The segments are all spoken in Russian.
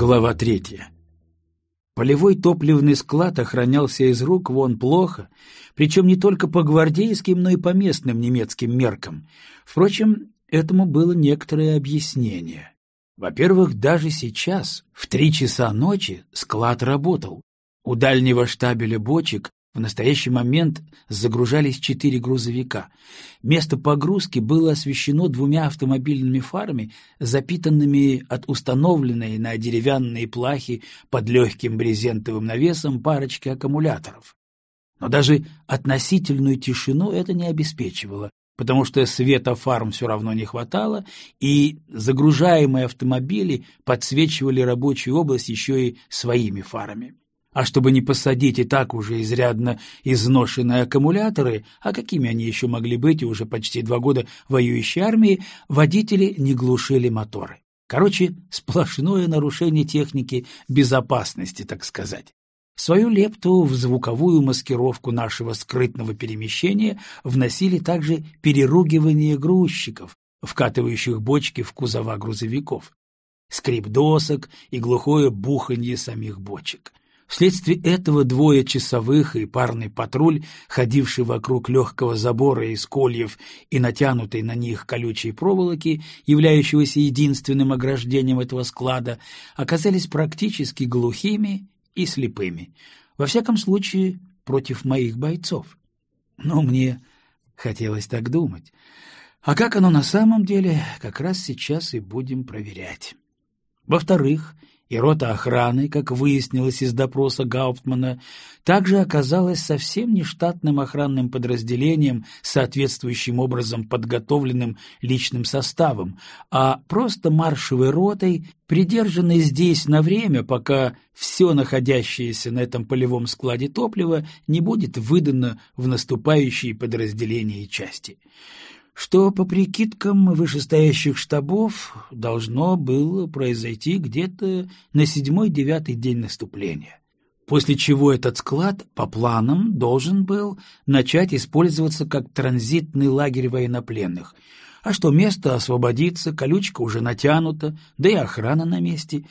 Глава третья. Полевой топливный склад охранялся из рук вон плохо, причем не только по гвардейским, но и по местным немецким меркам. Впрочем, этому было некоторое объяснение. Во-первых, даже сейчас, в три часа ночи, склад работал. У дальнего штабеля бочек в настоящий момент загружались четыре грузовика. Место погрузки было освещено двумя автомобильными фарами, запитанными от установленной на деревянные плахи под легким брезентовым навесом парочки аккумуляторов. Но даже относительную тишину это не обеспечивало, потому что света фарм все равно не хватало, и загружаемые автомобили подсвечивали рабочую область еще и своими фарами. А чтобы не посадить и так уже изрядно изношенные аккумуляторы, а какими они еще могли быть и уже почти два года воюющей армии, водители не глушили моторы. Короче, сплошное нарушение техники безопасности, так сказать. Свою лепту в звуковую маскировку нашего скрытного перемещения вносили также переругивание грузчиков, вкатывающих бочки в кузова грузовиков, скрип досок и глухое буханье самих бочек. Вследствие этого двое часовых и парный патруль, ходивший вокруг легкого забора из кольев и натянутой на них колючей проволоки, являющегося единственным ограждением этого склада, оказались практически глухими и слепыми. Во всяком случае, против моих бойцов. Но мне хотелось так думать. А как оно на самом деле, как раз сейчас и будем проверять. Во-вторых, и рота охраны, как выяснилось из допроса Гауптмана, также оказалась совсем не штатным охранным подразделением, соответствующим образом подготовленным личным составом, а просто маршевой ротой, придержанной здесь на время, пока все находящееся на этом полевом складе топлива не будет выдано в наступающие подразделения и части что, по прикидкам вышестоящих штабов, должно было произойти где-то на седьмой-девятый день наступления, после чего этот склад, по планам, должен был начать использоваться как транзитный лагерь военнопленных, а что место освободится, колючка уже натянута, да и охрана на месте.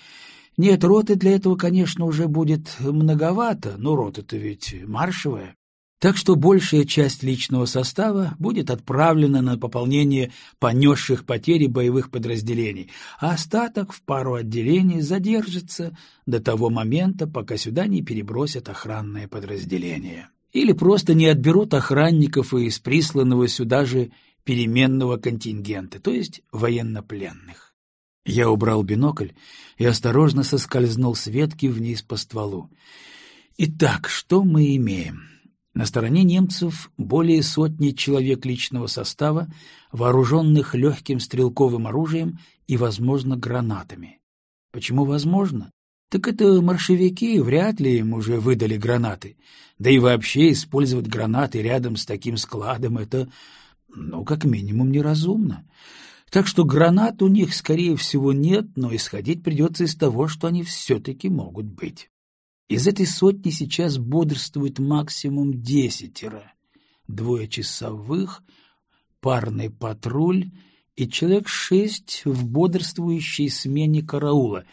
Нет, роты для этого, конечно, уже будет многовато, но рота-то ведь маршевая. Так что большая часть личного состава будет отправлена на пополнение понесших потери боевых подразделений, а остаток в пару отделений задержится до того момента, пока сюда не перебросят охранное подразделение. Или просто не отберут охранников из присланного сюда же переменного контингента, то есть военнопленных. Я убрал бинокль и осторожно соскользнул с ветки вниз по стволу. Итак, что мы имеем? На стороне немцев более сотни человек личного состава, вооруженных легким стрелковым оружием и, возможно, гранатами. Почему возможно? Так это маршевики, вряд ли им уже выдали гранаты. Да и вообще использовать гранаты рядом с таким складом — это, ну, как минимум, неразумно. Так что гранат у них, скорее всего, нет, но исходить придется из того, что они все-таки могут быть. Из этой сотни сейчас бодрствует максимум десятеро. Двое часовых, парный патруль и человек шесть в бодрствующей смене караула,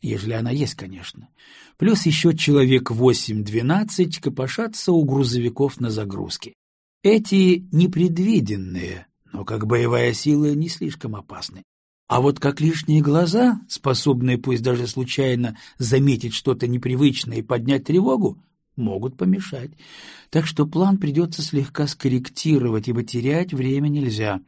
ежели она есть, конечно. Плюс еще человек восемь-двенадцать копошатся у грузовиков на загрузке. Эти непредвиденные, но как боевая сила не слишком опасны. А вот как лишние глаза, способные пусть даже случайно заметить что-то непривычное и поднять тревогу, могут помешать. Так что план придется слегка скорректировать, ибо терять время нельзя.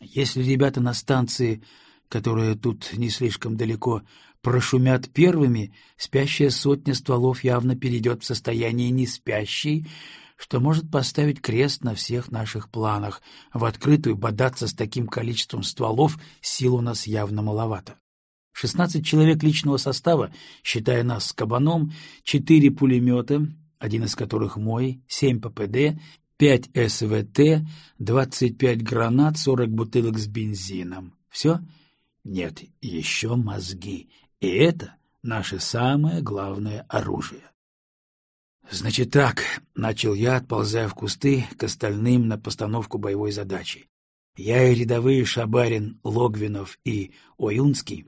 Если ребята на станции, которая тут не слишком далеко, прошумят первыми, спящая сотня стволов явно перейдет в состояние неспящей, что может поставить крест на всех наших планах. В открытую бодаться с таким количеством стволов сил у нас явно маловато. Шестнадцать человек личного состава, считая нас с кабаном, четыре пулемета, один из которых мой, семь ППД, пять СВТ, двадцать пять гранат, сорок бутылок с бензином. Все? Нет, еще мозги. И это наше самое главное оружие. — Значит так, — начал я, отползая в кусты к остальным на постановку боевой задачи. Я и рядовые Шабарин, Логвинов и Оюнский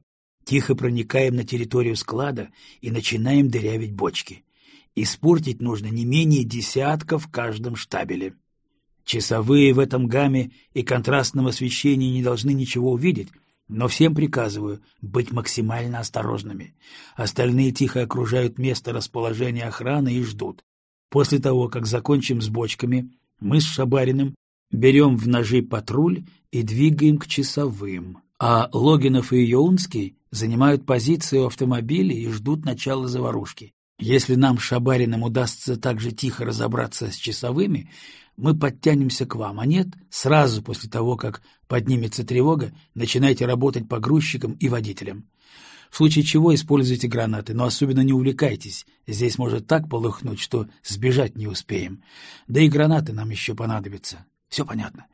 Тихо проникаем на территорию склада и начинаем дырявить бочки. Испортить нужно не менее десятка в каждом штабеле. Часовые в этом гамме и контрастном освещении не должны ничего увидеть, но всем приказываю быть максимально осторожными. Остальные тихо окружают место расположения охраны и ждут. После того, как закончим с бочками, мы с Шабариным берем в ножи патруль и двигаем к часовым, а Логинов и Йоунский занимают позиции у автомобилей и ждут начала заварушки. Если нам, Шабариным, удастся так же тихо разобраться с часовыми, мы подтянемся к вам, а нет, сразу после того, как поднимется тревога, начинайте работать по грузчикам и водителям. В случае чего используйте гранаты, но особенно не увлекайтесь, здесь может так полыхнуть, что сбежать не успеем. Да и гранаты нам еще понадобятся. Все понятно.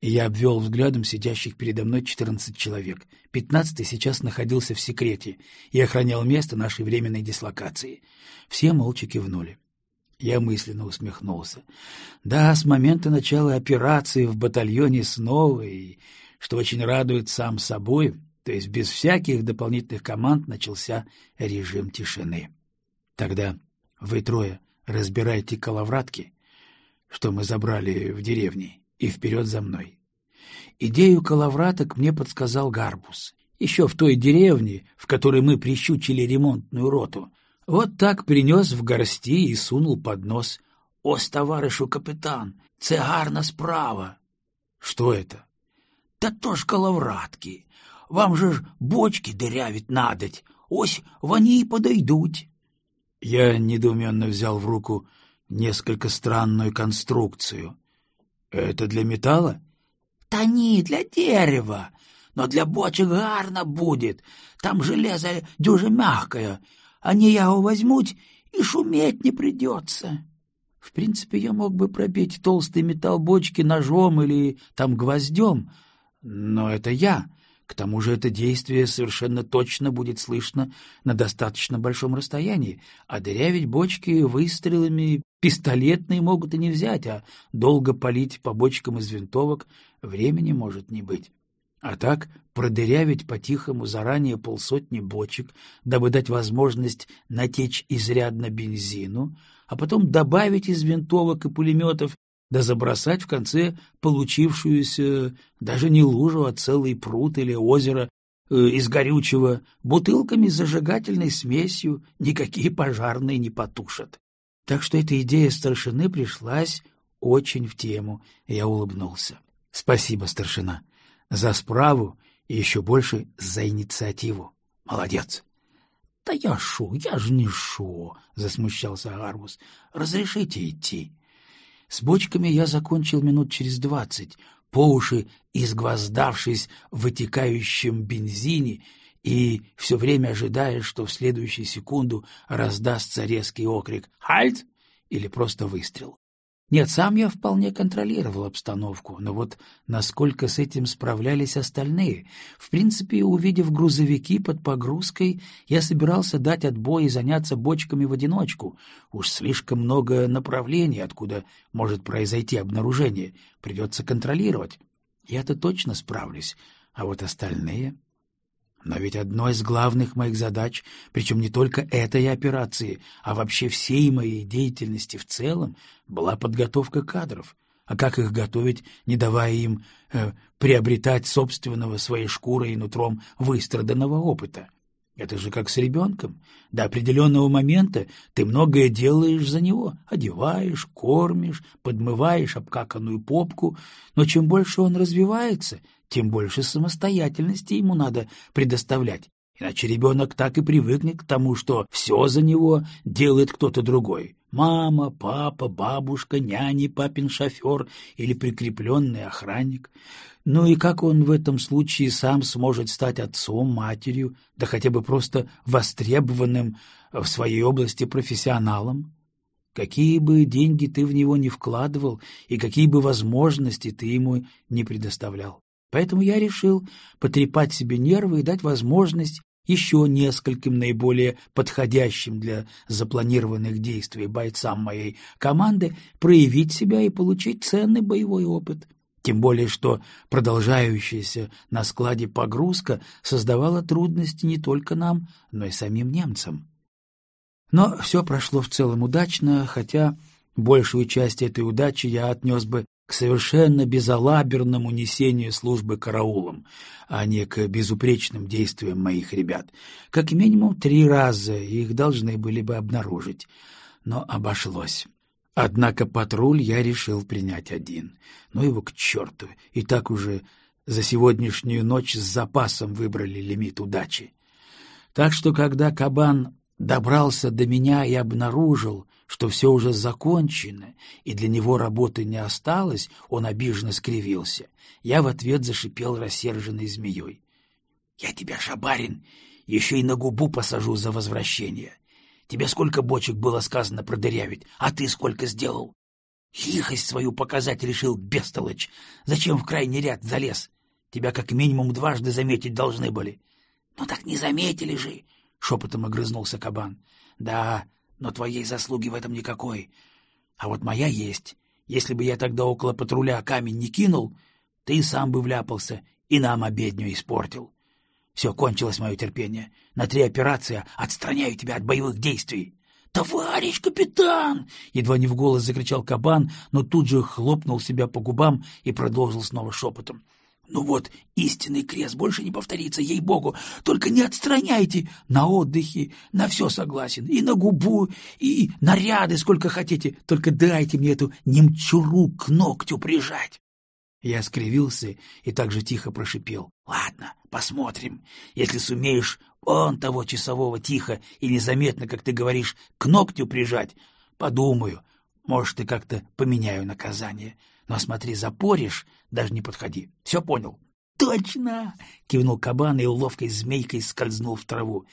И я обвел взглядом сидящих передо мной четырнадцать человек. Пятнадцатый сейчас находился в секрете и охранял место нашей временной дислокации. Все молча кивнули. Я мысленно усмехнулся. Да, с момента начала операции в батальоне снова, и, что очень радует сам собой, то есть без всяких дополнительных команд начался режим тишины. Тогда вы трое разбирайте коловратки, что мы забрали в деревне, и вперед за мной. Идею коловраток мне подсказал Гарбус. Еще в той деревне, в которой мы прищучили ремонтную роту — вот так принес в горсти и сунул под нос. — Ось, товаришу капитан, це гарна справа. — Что это? — Та то ж коловратки. Вам же ж бочки дырявить надоть. Ось вони и подойдут. Я недоуменно взял в руку несколько странную конструкцию. — Это для металла? — Та не, для дерева. Но для бочек гарно будет. Там железо дюже мягкое. Они его возьмут, и шуметь не придется. В принципе, я мог бы пробить толстый металл бочки ножом или там гвоздем, но это я. К тому же это действие совершенно точно будет слышно на достаточно большом расстоянии, а дырявить бочки выстрелами пистолетные могут и не взять, а долго палить по бочкам из винтовок времени может не быть. А так продырявить по-тихому заранее полсотни бочек, дабы дать возможность натечь изрядно бензину, а потом добавить из винтовок и пулеметов, да забросать в конце получившуюся даже не лужу, а целый пруд или озеро э, из горючего, бутылками с зажигательной смесью никакие пожарные не потушат. Так что эта идея старшины пришлась очень в тему, я улыбнулся. — Спасибо, старшина. За справу и еще больше за инициативу. Молодец. — Да я шо, я ж не шо, — засмущался Гарбус. — Разрешите идти. С бочками я закончил минут через двадцать, по уши изгвоздавшись в вытекающем бензине и все время ожидая, что в следующую секунду раздастся резкий окрик «Хальт!» или просто выстрел. Нет, сам я вполне контролировал обстановку, но вот насколько с этим справлялись остальные. В принципе, увидев грузовики под погрузкой, я собирался дать отбой и заняться бочками в одиночку. Уж слишком много направлений, откуда может произойти обнаружение. Придется контролировать. Я-то точно справлюсь, а вот остальные... Но ведь одной из главных моих задач, причем не только этой операции, а вообще всей моей деятельности в целом, была подготовка кадров. А как их готовить, не давая им э, приобретать собственного своей шкурой и нутром выстраданного опыта? Это же как с ребенком. До определенного момента ты многое делаешь за него. Одеваешь, кормишь, подмываешь обкаканную попку. Но чем больше он развивается, тем больше самостоятельности ему надо предоставлять. Иначе ребенок так и привыкнет к тому, что все за него делает кто-то другой. Мама, папа, бабушка, няни, папин шофер или прикрепленный охранник. Ну и как он в этом случае сам сможет стать отцом, матерью, да хотя бы просто востребованным в своей области профессионалом? Какие бы деньги ты в него не вкладывал и какие бы возможности ты ему не предоставлял. Поэтому я решил потрепать себе нервы и дать возможность еще нескольким наиболее подходящим для запланированных действий бойцам моей команды проявить себя и получить ценный боевой опыт. Тем более, что продолжающаяся на складе погрузка создавала трудности не только нам, но и самим немцам. Но все прошло в целом удачно, хотя большую часть этой удачи я отнес бы к совершенно безалаберному несению службы караулом, а не к безупречным действиям моих ребят. Как минимум три раза их должны были бы обнаружить, но обошлось. Однако патруль я решил принять один. Ну его к черту, и так уже за сегодняшнюю ночь с запасом выбрали лимит удачи. Так что, когда кабан добрался до меня и обнаружил, что все уже закончено, и для него работы не осталось, он обиженно скривился. Я в ответ зашипел рассерженной змеей. — Я тебя, Шабарин, еще и на губу посажу за возвращение. Тебе сколько бочек было сказано продырявить, а ты сколько сделал? Лихость свою показать решил, бестолочь. Зачем в крайний ряд залез? Тебя как минимум дважды заметить должны были. — Ну так не заметили же, — шепотом огрызнулся кабан. — Да, но твоей заслуги в этом никакой. А вот моя есть. Если бы я тогда около патруля камень не кинул, ты сам бы вляпался и нам обедню испортил. Все, кончилось мое терпение. На три операции отстраняю тебя от боевых действий. «Товарищ капитан!» — едва не в голос закричал кабан, но тут же хлопнул себя по губам и продолжил снова шепотом. «Ну вот, истинный крест больше не повторится, ей-богу! Только не отстраняйте! На отдыхе, на все согласен, и на губу, и наряды сколько хотите, только дайте мне эту немчуру к ногтю прижать!» Я скривился и так же тихо прошипел. — Ладно, посмотрим. Если сумеешь он того часового тихо и незаметно, как ты говоришь, к ногтю прижать, подумаю, может, и как-то поменяю наказание. Но смотри, запоришь, даже не подходи. Все понял? — Точно! — кивнул кабан и ловкой змейкой скользнул в траву.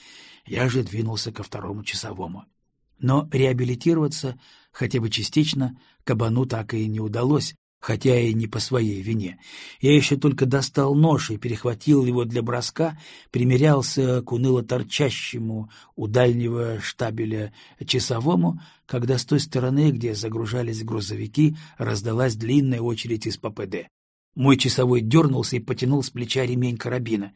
Я же двинулся ко второму часовому. Но реабилитироваться, хотя бы частично, кабану так и не удалось, хотя и не по своей вине. Я еще только достал нож и перехватил его для броска, примерялся к уныло торчащему у дальнего штабеля часовому, когда с той стороны, где загружались грузовики, раздалась длинная очередь из ППД. Мой часовой дернулся и потянул с плеча ремень карабина.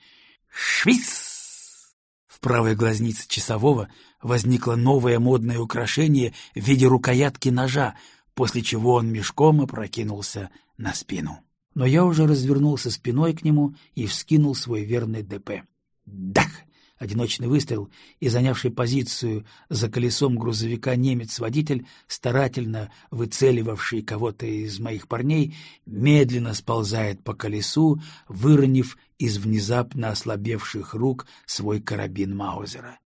«Швиц!» В правой глазнице часового возникло новое модное украшение в виде рукоятки ножа, после чего он мешком опрокинулся на спину. Но я уже развернулся спиной к нему и вскинул свой верный ДП. Дах! Одиночный выстрел, и занявший позицию за колесом грузовика немец-водитель, старательно выцеливавший кого-то из моих парней, медленно сползает по колесу, выронив из внезапно ослабевших рук свой карабин Маузера.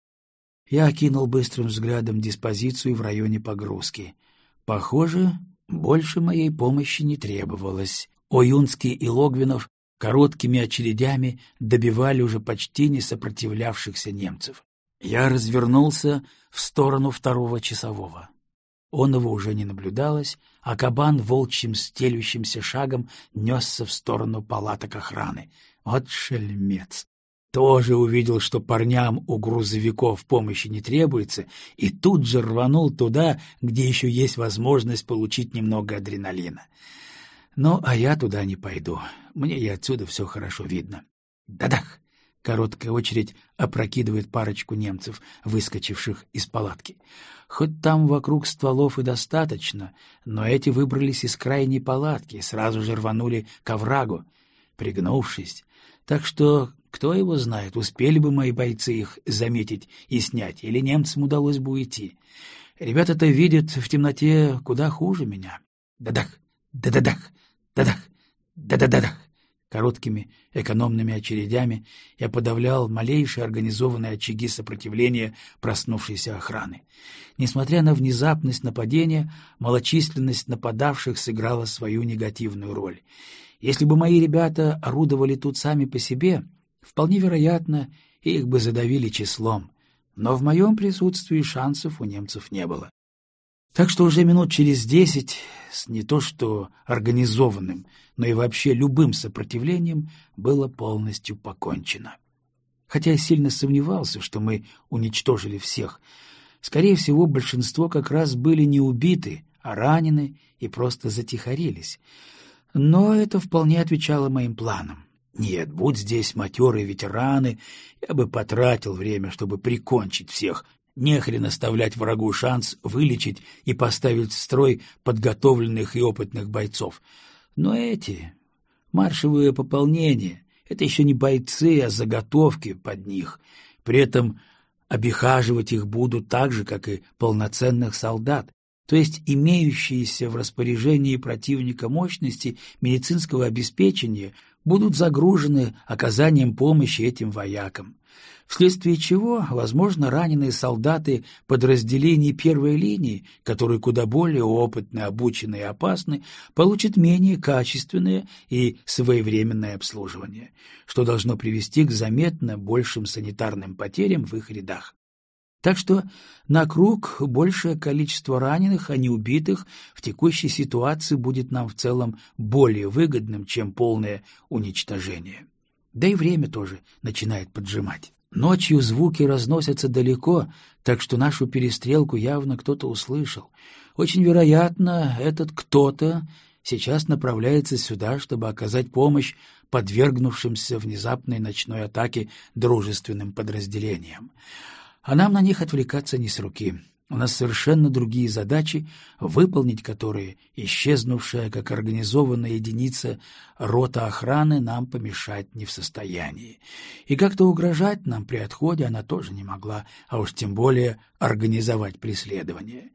Я окинул быстрым взглядом диспозицию в районе погрузки. Похоже, больше моей помощи не требовалось. Оюнский и Логвинов короткими очередями добивали уже почти не сопротивлявшихся немцев. Я развернулся в сторону второго часового. Он его уже не наблюдалось, а кабан волчьим стелющимся шагом несся в сторону палаток охраны. Вот шельмец! Тоже увидел, что парням у грузовиков помощи не требуется, и тут же рванул туда, где еще есть возможность получить немного адреналина. Ну, а я туда не пойду. Мне и отсюда все хорошо видно. Дадах! Короткая очередь опрокидывает парочку немцев, выскочивших из палатки. Хоть там вокруг стволов и достаточно, но эти выбрались из крайней палатки, сразу же рванули к оврагу, пригнувшись. Так что кто его знает, успели бы мои бойцы их заметить и снять, или немцам удалось бы уйти. Ребята-то видят в темноте куда хуже меня. Да-дах, да-да-дах, да-дах, да-да-да-дах. Короткими экономными очередями я подавлял малейшие организованные очаги сопротивления проснувшейся охраны. Несмотря на внезапность нападения, малочисленность нападавших сыграла свою негативную роль. Если бы мои ребята орудовали тут сами по себе, Вполне вероятно, их бы задавили числом, но в моем присутствии шансов у немцев не было. Так что уже минут через десять с не то что организованным, но и вообще любым сопротивлением было полностью покончено. Хотя я сильно сомневался, что мы уничтожили всех. Скорее всего, большинство как раз были не убиты, а ранены и просто затихарились. Но это вполне отвечало моим планам. Нет, будь здесь матерые ветераны, я бы потратил время, чтобы прикончить всех. Нехрен оставлять врагу шанс вылечить и поставить в строй подготовленных и опытных бойцов. Но эти маршевые пополнения — это еще не бойцы, а заготовки под них. При этом обихаживать их будут так же, как и полноценных солдат, то есть имеющиеся в распоряжении противника мощности медицинского обеспечения будут загружены оказанием помощи этим воякам, вследствие чего, возможно, раненые солдаты подразделений первой линии, которые куда более опытны, обучены и опасны, получат менее качественное и своевременное обслуживание, что должно привести к заметно большим санитарным потерям в их рядах. Так что на круг большее количество раненых, а не убитых, в текущей ситуации будет нам в целом более выгодным, чем полное уничтожение. Да и время тоже начинает поджимать. Ночью звуки разносятся далеко, так что нашу перестрелку явно кто-то услышал. Очень вероятно, этот кто-то сейчас направляется сюда, чтобы оказать помощь подвергнувшимся внезапной ночной атаке дружественным подразделениям а нам на них отвлекаться не с руки. У нас совершенно другие задачи, выполнить которые исчезнувшая как организованная единица рота охраны нам помешать не в состоянии. И как-то угрожать нам при отходе она тоже не могла, а уж тем более организовать преследование.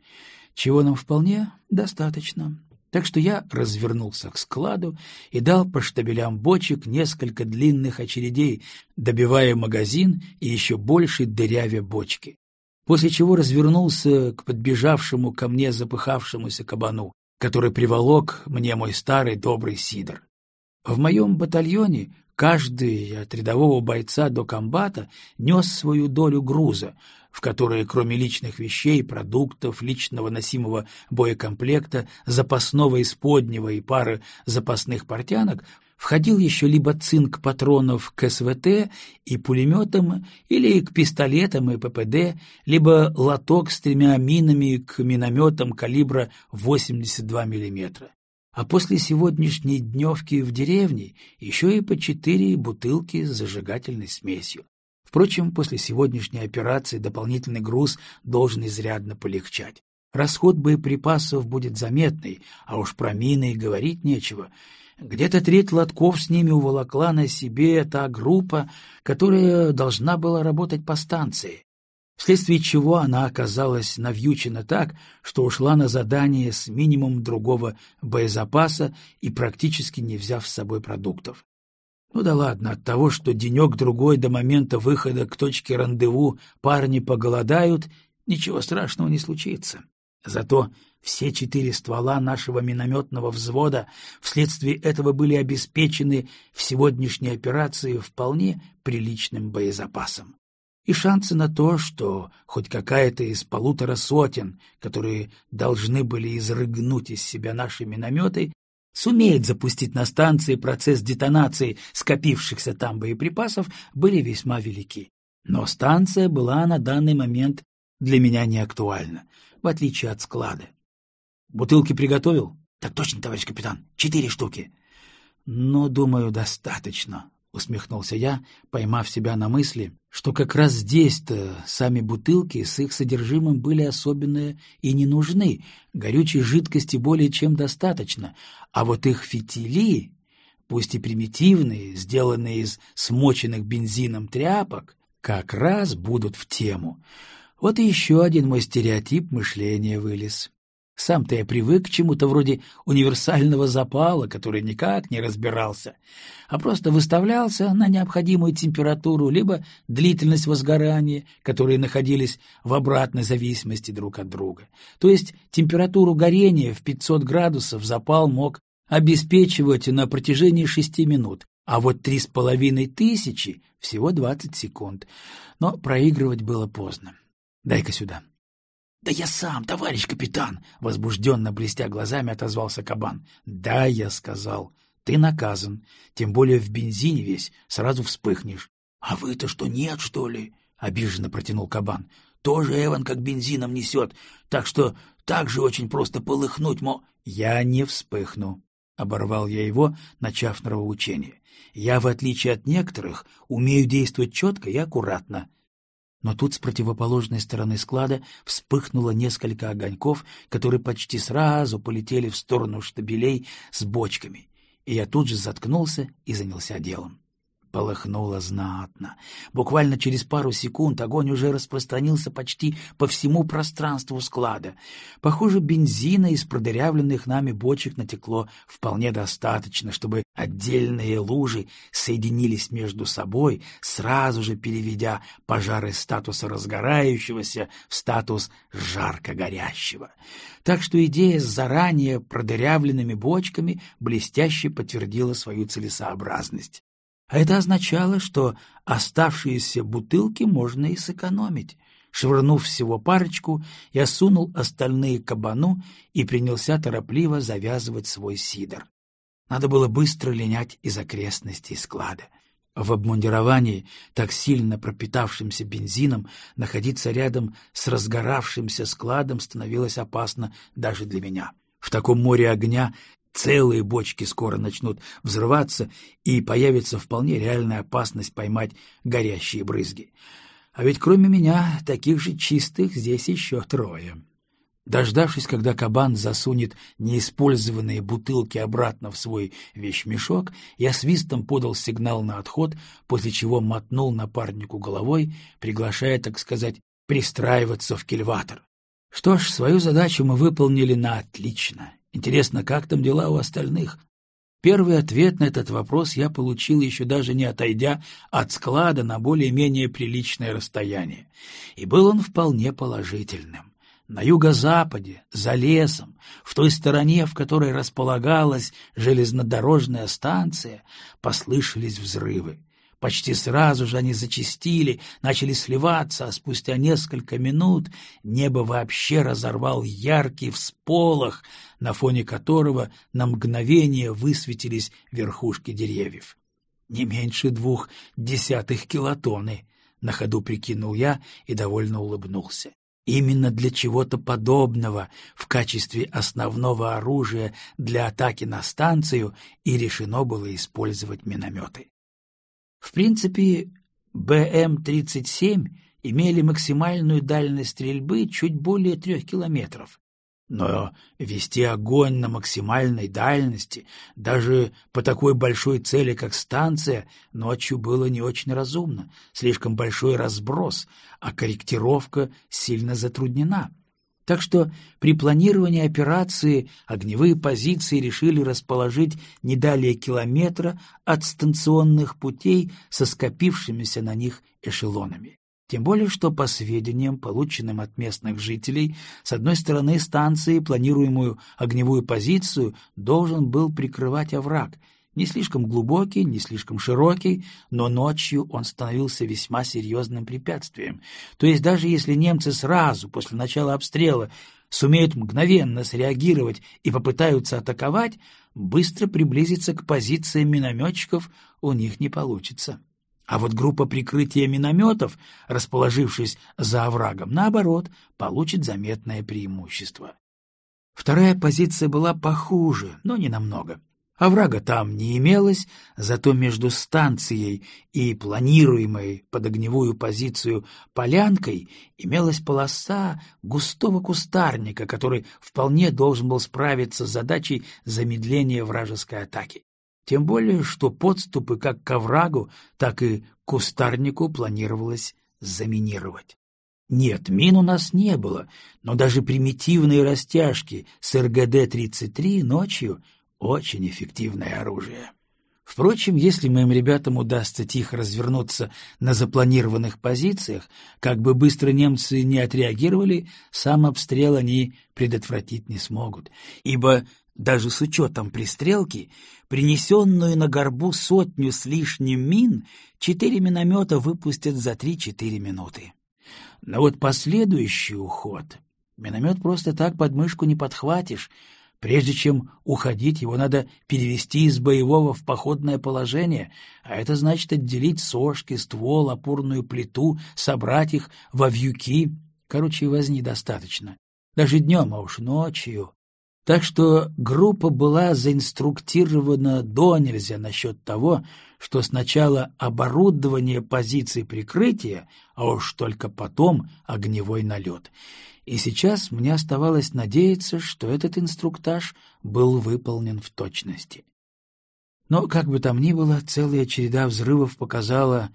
Чего нам вполне достаточно. Так что я развернулся к складу и дал по штабелям бочек несколько длинных очередей, добивая магазин и еще больше дырявя бочки. После чего развернулся к подбежавшему ко мне запыхавшемуся кабану, который приволок мне мой старый добрый сидор. В моем батальоне каждый от рядового бойца до комбата нес свою долю груза, в которые, кроме личных вещей, продуктов, личного носимого боекомплекта, запасного исподнего и пары запасных портянок, входил еще либо цинк патронов к СВТ и пулеметам, или к пистолетам и ППД, либо лоток с тремя минами к минометам калибра 82 мм. А после сегодняшней дневки в деревне еще и по четыре бутылки с зажигательной смесью. Впрочем, после сегодняшней операции дополнительный груз должен изрядно полегчать. Расход боеприпасов будет заметный, а уж про мины и говорить нечего. Где-то треть лотков с ними уволокла на себе та группа, которая должна была работать по станции, вследствие чего она оказалась навьючена так, что ушла на задание с минимумом другого боезапаса и практически не взяв с собой продуктов. Ну да ладно, от того, что денек-другой до момента выхода к точке рандеву парни поголодают, ничего страшного не случится. Зато все четыре ствола нашего минометного взвода вследствие этого были обеспечены в сегодняшней операции вполне приличным боезапасом. И шансы на то, что хоть какая-то из полутора сотен, которые должны были изрыгнуть из себя наши минометы, сумеет запустить на станции процесс детонации скопившихся там боеприпасов, были весьма велики. Но станция была на данный момент для меня не актуальна, в отличие от склада. «Бутылки приготовил?» «Так точно, товарищ капитан, четыре штуки». «Ну, думаю, достаточно», — усмехнулся я, поймав себя на мысли, что как раз здесь-то сами бутылки с их содержимым были особенно и не нужны, горючей жидкости более чем достаточно, а вот их фитили, пусть и примитивные, сделанные из смоченных бензином тряпок, как раз будут в тему. Вот и еще один мой стереотип мышления вылез. Сам-то я привык к чему-то вроде универсального запала, который никак не разбирался, а просто выставлялся на необходимую температуру либо длительность возгорания, которые находились в обратной зависимости друг от друга. То есть температуру горения в 500 градусов запал мог обеспечивать на протяжении шести минут, а вот три с половиной тысячи — всего двадцать секунд. Но проигрывать было поздно. Дай-ка сюда. — Да я сам, товарищ капитан! — возбужденно блестя глазами отозвался кабан. — Да, я сказал. Ты наказан. Тем более в бензине весь, сразу вспыхнешь. — А вы-то что, нет, что ли? — обиженно протянул кабан. — Тоже Эван как бензином несет, так что так же очень просто полыхнуть, мо... — Я не вспыхну, — оборвал я его, начав нравоучение. «Я, в отличие от некоторых, умею действовать четко и аккуратно». Но тут с противоположной стороны склада вспыхнуло несколько огоньков, которые почти сразу полетели в сторону штабелей с бочками, и я тут же заткнулся и занялся делом. Полыхнуло знатно. Буквально через пару секунд огонь уже распространился почти по всему пространству склада. Похоже, бензина из продырявленных нами бочек натекло вполне достаточно, чтобы отдельные лужи соединились между собой, сразу же переведя пожар из статуса разгорающегося в статус жарко горящего. Так что идея с заранее продырявленными бочками блестяще подтвердила свою целесообразность. А это означало, что оставшиеся бутылки можно и сэкономить. Швырнув всего парочку, я сунул остальные кабану и принялся торопливо завязывать свой сидор. Надо было быстро линять из окрестностей склада. В обмундировании, так сильно пропитавшимся бензином, находиться рядом с разгоравшимся складом становилось опасно даже для меня. В таком море огня Целые бочки скоро начнут взрываться, и появится вполне реальная опасность поймать горящие брызги. А ведь кроме меня таких же чистых здесь еще трое. Дождавшись, когда кабан засунет неиспользованные бутылки обратно в свой вещмешок, я свистом подал сигнал на отход, после чего мотнул напарнику головой, приглашая, так сказать, пристраиваться в кильватор. Что ж, свою задачу мы выполнили на отлично, Интересно, как там дела у остальных? Первый ответ на этот вопрос я получил еще даже не отойдя от склада на более-менее приличное расстояние. И был он вполне положительным. На юго-западе, за лесом, в той стороне, в которой располагалась железнодорожная станция, послышались взрывы. Почти сразу же они зачастили, начали сливаться, а спустя несколько минут небо вообще разорвал яркий всполох, на фоне которого на мгновение высветились верхушки деревьев. Не меньше двух десятых килотонны, на ходу прикинул я и довольно улыбнулся. Именно для чего-то подобного в качестве основного оружия для атаки на станцию и решено было использовать минометы. В принципе, БМ-37 имели максимальную дальность стрельбы чуть более трех километров. Но вести огонь на максимальной дальности, даже по такой большой цели, как станция, ночью было не очень разумно, слишком большой разброс, а корректировка сильно затруднена. Так что при планировании операции огневые позиции решили расположить не далее километра от станционных путей со скопившимися на них эшелонами. Тем более, что, по сведениям, полученным от местных жителей, с одной стороны станции планируемую огневую позицию должен был прикрывать овраг — не слишком глубокий, не слишком широкий, но ночью он становился весьма серьезным препятствием. То есть даже если немцы сразу после начала обстрела сумеют мгновенно среагировать и попытаются атаковать, быстро приблизиться к позициям минометчиков у них не получится. А вот группа прикрытия минометов, расположившись за оврагом, наоборот, получит заметное преимущество. Вторая позиция была похуже, но не намного. Оврага там не имелось, зато между станцией и планируемой под огневую позицию полянкой имелась полоса густого кустарника, который вполне должен был справиться с задачей замедления вражеской атаки. Тем более, что подступы как к оврагу, так и к кустарнику планировалось заминировать. Нет, мин у нас не было, но даже примитивные растяжки с РГД-33 ночью — очень эффективное оружие. Впрочем, если моим ребятам удастся тихо развернуться на запланированных позициях, как бы быстро немцы не отреагировали, сам обстрел они предотвратить не смогут, ибо даже с учетом пристрелки, принесенную на горбу сотню с лишним мин, четыре миномета выпустят за три-четыре минуты. Но вот последующий уход миномет просто так под мышку не подхватишь, Прежде чем уходить, его надо перевести из боевого в походное положение, а это значит отделить сошки, ствол, опорную плиту, собрать их во вьюки. Короче, возни достаточно. Даже днем, а уж ночью. Так что группа была заинструктирована до нельзя насчет того, что сначала оборудование позиций прикрытия, а уж только потом огневой налет. И сейчас мне оставалось надеяться, что этот инструктаж был выполнен в точности. Но, как бы там ни было, целая череда взрывов показала,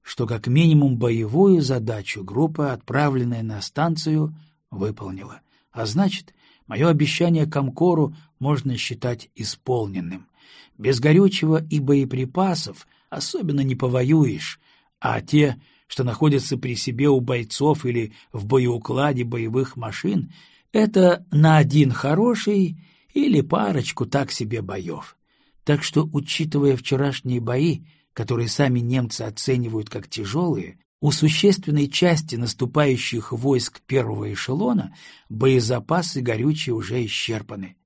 что как минимум боевую задачу группа, отправленная на станцию, выполнила. А значит, мое обещание Комкору можно считать исполненным. Без горючего и боеприпасов особенно не повоюешь, а те, что находятся при себе у бойцов или в боеукладе боевых машин, это на один хороший или парочку так себе боев. Так что, учитывая вчерашние бои, которые сами немцы оценивают как тяжелые, у существенной части наступающих войск первого эшелона боезапасы горючие уже исчерпаны.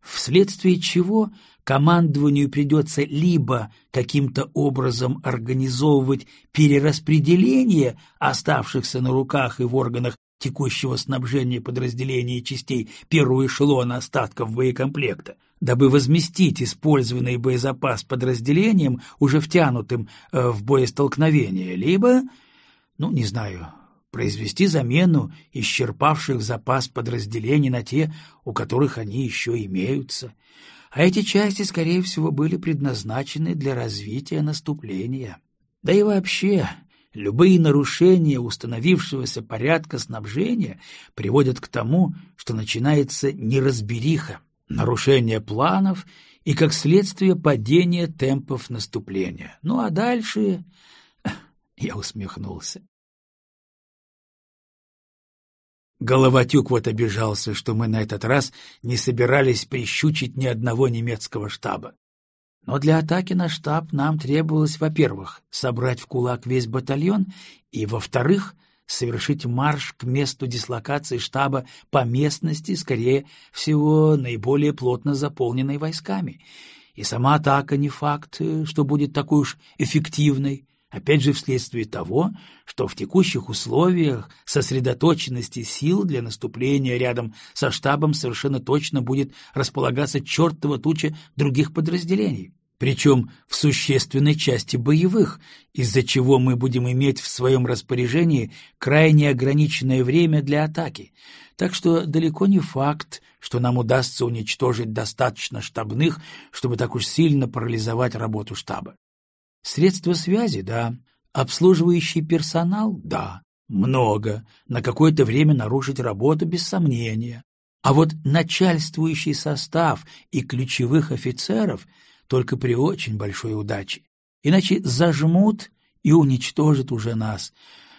Вследствие чего командованию придется либо каким-то образом организовывать перераспределение оставшихся на руках и в органах текущего снабжения подразделений и частей первого эшелона остатков боекомплекта, дабы возместить использованный боезапас подразделением, уже втянутым э, в боестолкновение, либо, ну, не знаю, произвести замену исчерпавших запас подразделений на те, у которых они еще имеются. А эти части, скорее всего, были предназначены для развития наступления. Да и вообще, любые нарушения установившегося порядка снабжения приводят к тому, что начинается неразбериха, нарушение планов и, как следствие, падение темпов наступления. Ну а дальше... Я усмехнулся. Головатюк вот обижался, что мы на этот раз не собирались прищучить ни одного немецкого штаба. Но для атаки на штаб нам требовалось, во-первых, собрать в кулак весь батальон, и, во-вторых, совершить марш к месту дислокации штаба по местности, скорее всего, наиболее плотно заполненной войсками. И сама атака не факт, что будет такой уж эффективной, Опять же, вследствие того, что в текущих условиях сосредоточенности сил для наступления рядом со штабом совершенно точно будет располагаться чертова туча других подразделений, причем в существенной части боевых, из-за чего мы будем иметь в своем распоряжении крайне ограниченное время для атаки. Так что далеко не факт, что нам удастся уничтожить достаточно штабных, чтобы так уж сильно парализовать работу штаба. Средства связи — да. Обслуживающий персонал — да. Много. На какое-то время нарушить работу без сомнения. А вот начальствующий состав и ключевых офицеров только при очень большой удаче. Иначе зажмут и уничтожат уже нас.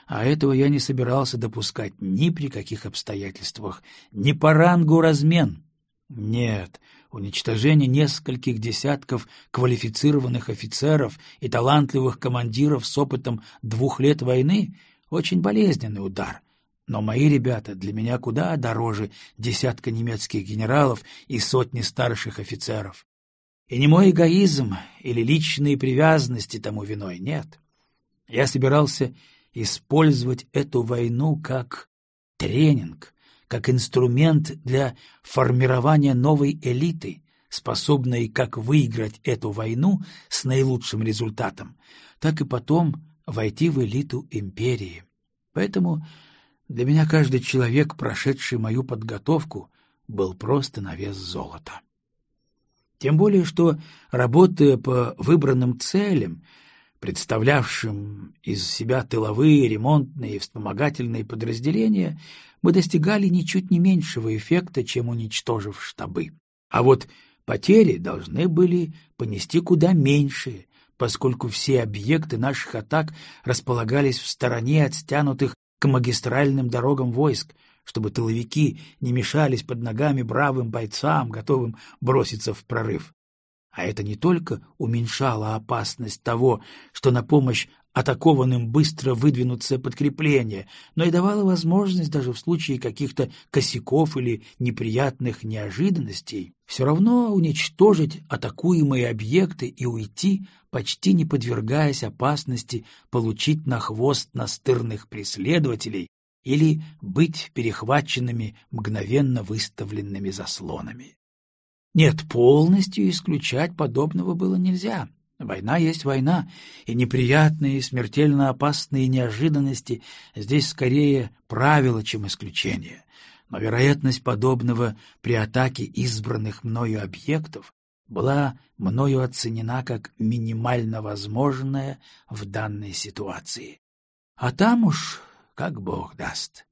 А этого я не собирался допускать ни при каких обстоятельствах. Ни по рангу размен. Нет, уничтожение нескольких десятков квалифицированных офицеров и талантливых командиров с опытом двух лет войны — очень болезненный удар. Но мои ребята для меня куда дороже десятка немецких генералов и сотни старших офицеров. И не мой эгоизм или личные привязанности тому виной, нет. Я собирался использовать эту войну как тренинг, как инструмент для формирования новой элиты, способной как выиграть эту войну с наилучшим результатом, так и потом войти в элиту империи. Поэтому для меня каждый человек, прошедший мою подготовку, был просто на вес золота. Тем более, что, работая по выбранным целям, представлявшим из себя тыловые, ремонтные и вспомогательные подразделения, мы достигали ничуть не меньшего эффекта, чем уничтожив штабы. А вот потери должны были понести куда меньшие, поскольку все объекты наших атак располагались в стороне от стянутых к магистральным дорогам войск, чтобы тыловики не мешались под ногами бравым бойцам, готовым броситься в прорыв. А это не только уменьшало опасность того, что на помощь атакованным быстро выдвинуться подкрепления, но и давало возможность даже в случае каких-то косяков или неприятных неожиданностей все равно уничтожить атакуемые объекты и уйти, почти не подвергаясь опасности получить на хвост настырных преследователей, или быть перехваченными мгновенно выставленными заслонами. Нет, полностью исключать подобного было нельзя. Война есть война, и неприятные, смертельно опасные неожиданности здесь скорее правило, чем исключение. Но вероятность подобного при атаке избранных мною объектов была мною оценена как минимально возможная в данной ситуации. А там уж как Бог даст.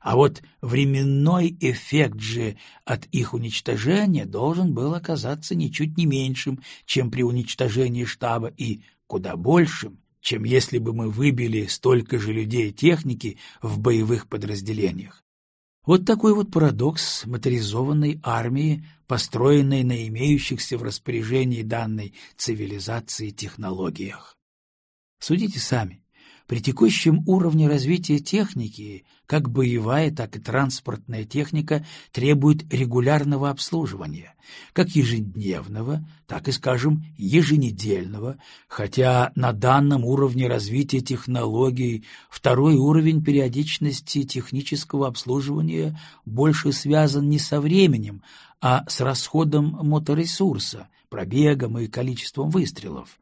А вот временной эффект же от их уничтожения должен был оказаться ничуть не меньшим, чем при уничтожении штаба, и куда большим, чем если бы мы выбили столько же людей техники в боевых подразделениях. Вот такой вот парадокс моторизованной армии, построенной на имеющихся в распоряжении данной цивилизации технологиях. Судите сами. При текущем уровне развития техники, как боевая, так и транспортная техника требует регулярного обслуживания, как ежедневного, так и, скажем, еженедельного, хотя на данном уровне развития технологий второй уровень периодичности технического обслуживания больше связан не со временем, а с расходом моторесурса, пробегом и количеством выстрелов.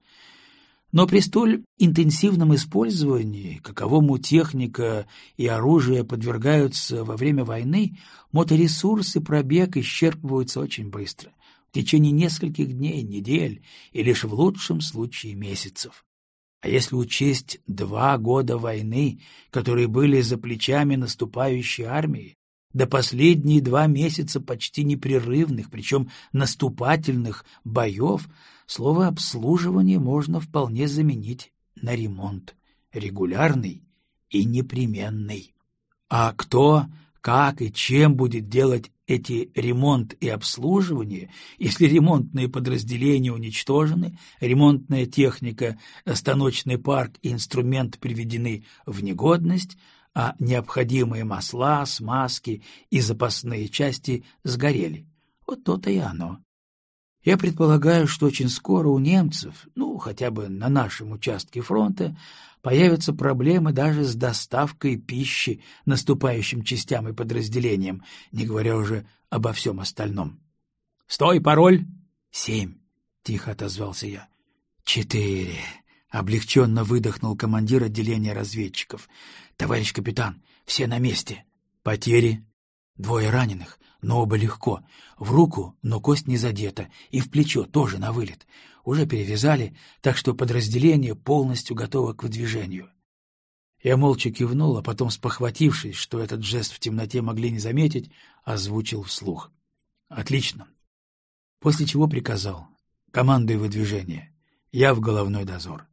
Но при столь интенсивном использовании, каковому техника и оружие подвергаются во время войны, моторесурсы пробег исчерпываются очень быстро, в течение нескольких дней, недель и лишь в лучшем случае месяцев. А если учесть два года войны, которые были за плечами наступающей армии, до последние два месяца почти непрерывных, причем наступательных боев, слово «обслуживание» можно вполне заменить на ремонт, регулярный и непременный. А кто, как и чем будет делать эти ремонт и обслуживание, если ремонтные подразделения уничтожены, ремонтная техника, станочный парк и инструмент приведены в негодность, а необходимые масла, смазки и запасные части сгорели. Вот то-то и оно. Я предполагаю, что очень скоро у немцев, ну, хотя бы на нашем участке фронта, появятся проблемы даже с доставкой пищи наступающим частям и подразделениям, не говоря уже обо всем остальном. — Стой, пароль! — Семь, — тихо отозвался я. — Четыре. Облегченно выдохнул командир отделения разведчиков. «Товарищ капитан, все на месте. Потери. Двое раненых, но оба легко. В руку, но кость не задета, и в плечо тоже на вылет. Уже перевязали, так что подразделение полностью готово к выдвижению». Я молча кивнул, а потом, спохватившись, что этот жест в темноте могли не заметить, озвучил вслух. «Отлично». После чего приказал. «Командуй выдвижение. Я в головной дозор».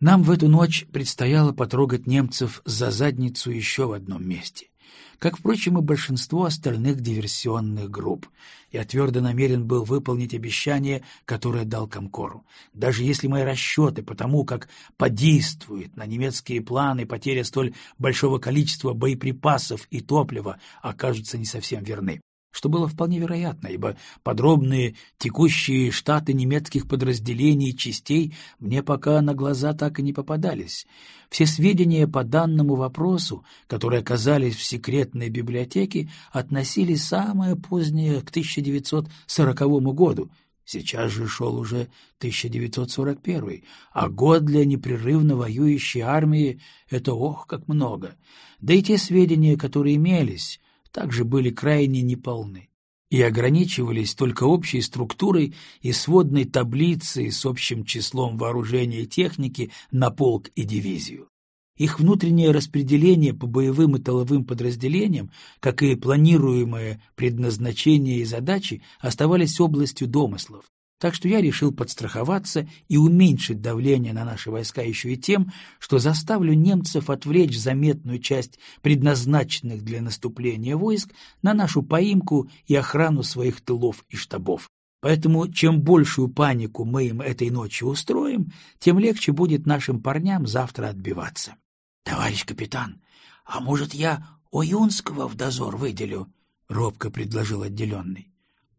Нам в эту ночь предстояло потрогать немцев за задницу еще в одном месте, как, впрочем, и большинство остальных диверсионных групп. Я твердо намерен был выполнить обещание, которое дал Комкору. Даже если мои расчеты по тому, как подействует на немецкие планы потеря столь большого количества боеприпасов и топлива, окажутся не совсем верны что было вполне вероятно, ибо подробные текущие штаты немецких подразделений и частей мне пока на глаза так и не попадались. Все сведения по данному вопросу, которые оказались в секретной библиотеке, относились самое позднее к 1940 году, Сейчас же шел уже 1941, а год для непрерывно воюющей армии — это ох, как много. Да и те сведения, которые имелись, также были крайне неполны и ограничивались только общей структурой и сводной таблицей с общим числом вооружения и техники на полк и дивизию. Их внутреннее распределение по боевым и тыловым подразделениям, как и планируемое предназначение и задачи, оставались областью домыслов, так что я решил подстраховаться и уменьшить давление на наши войска еще и тем, что заставлю немцев отвлечь заметную часть предназначенных для наступления войск на нашу поимку и охрану своих тылов и штабов. Поэтому чем большую панику мы им этой ночью устроим, тем легче будет нашим парням завтра отбиваться. — Товарищ капитан, а может я Оюнского в дозор выделю? — робко предложил отделенный.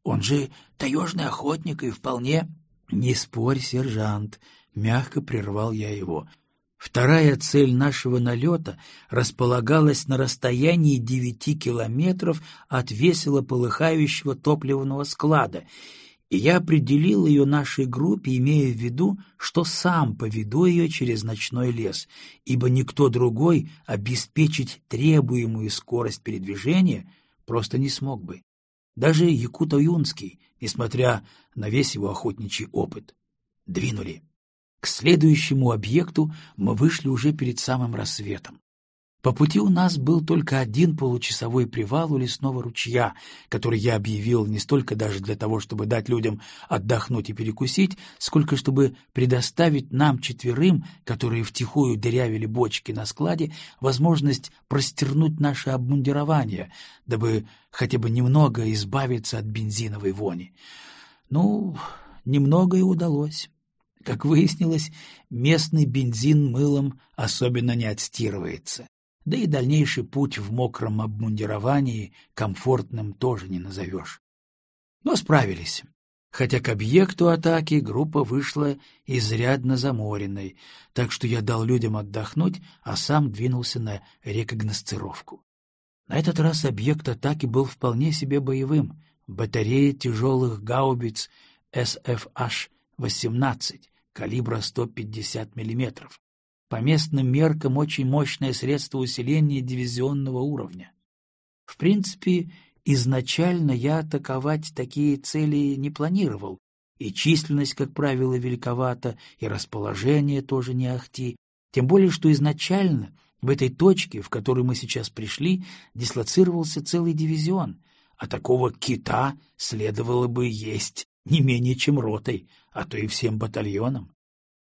Он же таежный охотник и вполне... — Не спорь, сержант, — мягко прервал я его. — Вторая цель нашего налета располагалась на расстоянии девяти километров от весело полыхающего топливного склада, и я определил ее нашей группе, имея в виду, что сам поведу ее через ночной лес, ибо никто другой обеспечить требуемую скорость передвижения просто не смог бы. Даже Якута Юнский, несмотря на весь его охотничий опыт. Двинули. К следующему объекту мы вышли уже перед самым рассветом. По пути у нас был только один получасовой привал у лесного ручья, который я объявил не столько даже для того, чтобы дать людям отдохнуть и перекусить, сколько чтобы предоставить нам четверым, которые втихую дырявили бочки на складе, возможность простернуть наше обмундирование, дабы хотя бы немного избавиться от бензиновой вони. Ну, немного и удалось. Как выяснилось, местный бензин мылом особенно не отстирывается. Да и дальнейший путь в мокром обмундировании комфортным тоже не назовешь. Но справились. Хотя к объекту атаки группа вышла изрядно заморенной, так что я дал людям отдохнуть, а сам двинулся на рекогносцировку. На этот раз объект атаки был вполне себе боевым. Батарея тяжелых гаубиц SFH-18 калибра 150 мм. По местным меркам очень мощное средство усиления дивизионного уровня. В принципе, изначально я атаковать такие цели не планировал, и численность, как правило, великовата, и расположение тоже не ахти, тем более, что изначально в этой точке, в которую мы сейчас пришли, дислоцировался целый дивизион, а такого кита следовало бы есть не менее чем ротой, а то и всем батальоном.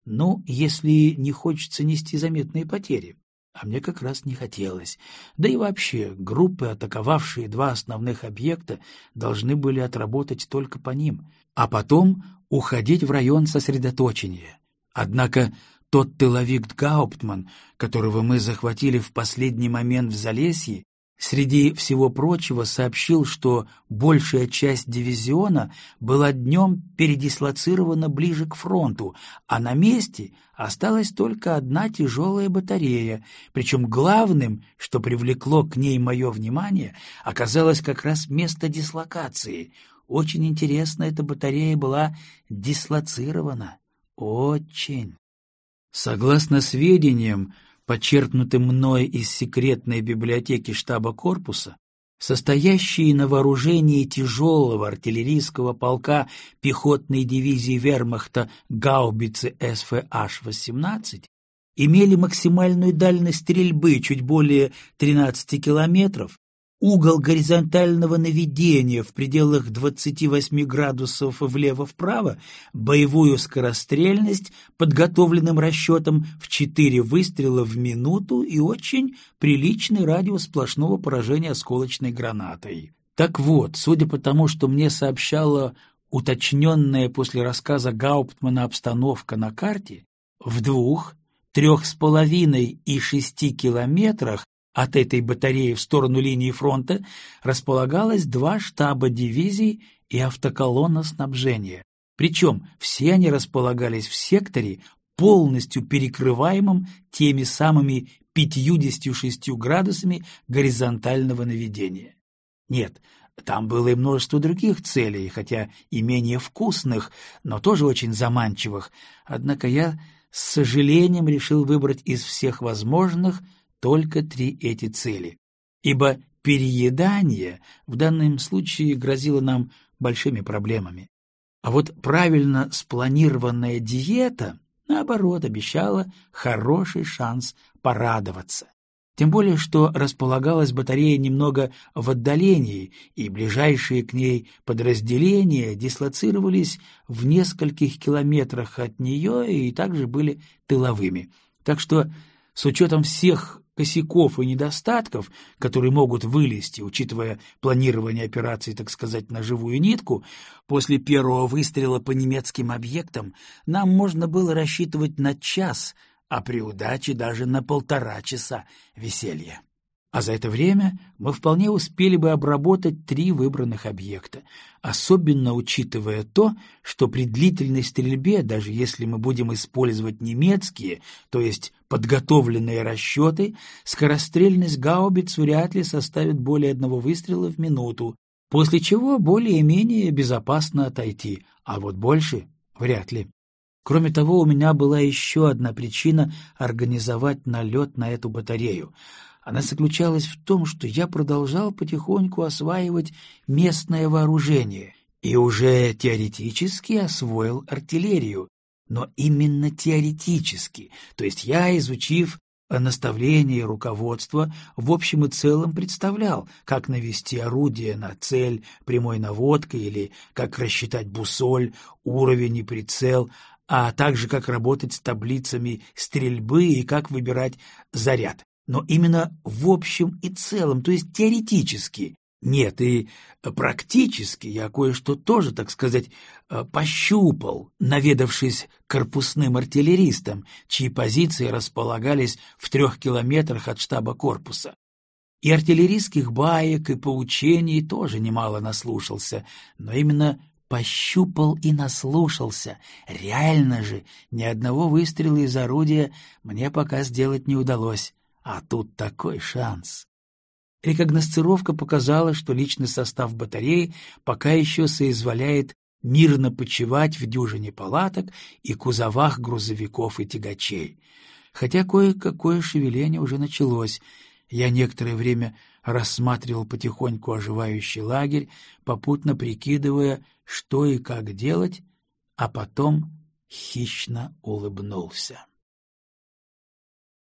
Ну, если не хочется нести заметные потери, а мне как раз не хотелось. Да и вообще, группы, атаковавшие два основных объекта, должны были отработать только по ним, а потом уходить в район сосредоточения. Однако тот тыловик Гауптман, которого мы захватили в последний момент в Залесье, Среди всего прочего сообщил, что большая часть дивизиона была днем передислоцирована ближе к фронту, а на месте осталась только одна тяжелая батарея, причем главным, что привлекло к ней мое внимание, оказалось как раз место дислокации. Очень интересно, эта батарея была дислоцирована. Очень. Согласно сведениям, подчеркнутым мной из секретной библиотеки штаба корпуса, состоящие на вооружении тяжелого артиллерийского полка пехотной дивизии вермахта гаубицы СФH-18, имели максимальную дальность стрельбы чуть более 13 километров угол горизонтального наведения в пределах 28 градусов влево-вправо, боевую скорострельность подготовленным расчетом в 4 выстрела в минуту и очень приличный радиус сплошного поражения осколочной гранатой. Так вот, судя по тому, что мне сообщала уточненная после рассказа Гауптмана обстановка на карте, в двух, трех с половиной и шести километрах от этой батареи в сторону линии фронта располагалось два штаба дивизий и автоколонна снабжения. Причем все они располагались в секторе, полностью перекрываемом теми самыми 56 градусами горизонтального наведения. Нет, там было и множество других целей, хотя и менее вкусных, но тоже очень заманчивых, однако я с сожалением решил выбрать из всех возможных – только три эти цели, ибо переедание в данном случае грозило нам большими проблемами. А вот правильно спланированная диета, наоборот, обещала хороший шанс порадоваться. Тем более, что располагалась батарея немного в отдалении, и ближайшие к ней подразделения дислоцировались в нескольких километрах от нее и также были тыловыми. Так что, с учетом всех косяков и недостатков, которые могут вылезти, учитывая планирование операции, так сказать, на живую нитку, после первого выстрела по немецким объектам нам можно было рассчитывать на час, а при удаче даже на полтора часа веселья. А за это время мы вполне успели бы обработать три выбранных объекта, особенно учитывая то, что при длительной стрельбе, даже если мы будем использовать немецкие, то есть подготовленные расчеты, скорострельность гаубиц вряд ли составит более одного выстрела в минуту, после чего более-менее безопасно отойти, а вот больше вряд ли. Кроме того, у меня была еще одна причина организовать налет на эту батарею. Она заключалась в том, что я продолжал потихоньку осваивать местное вооружение и уже теоретически освоил артиллерию, но именно теоретически, то есть я, изучив наставление и руководство, в общем и целом представлял, как навести орудие на цель прямой наводкой или как рассчитать бусоль, уровень и прицел, а также как работать с таблицами стрельбы и как выбирать заряд. Но именно в общем и целом, то есть теоретически, нет, и практически я кое-что тоже, так сказать, э, пощупал, наведавшись корпусным артиллеристам, чьи позиции располагались в трех километрах от штаба корпуса. И артиллерийских баек, и поучений тоже немало наслушался, но именно пощупал и наслушался. Реально же, ни одного выстрела из орудия мне пока сделать не удалось. А тут такой шанс. Рекогносцировка показала, что личный состав батареи пока еще соизволяет мирно почивать в дюжине палаток и кузовах грузовиков и тягачей. Хотя кое-какое шевеление уже началось. Я некоторое время рассматривал потихоньку оживающий лагерь, попутно прикидывая, что и как делать, а потом хищно улыбнулся.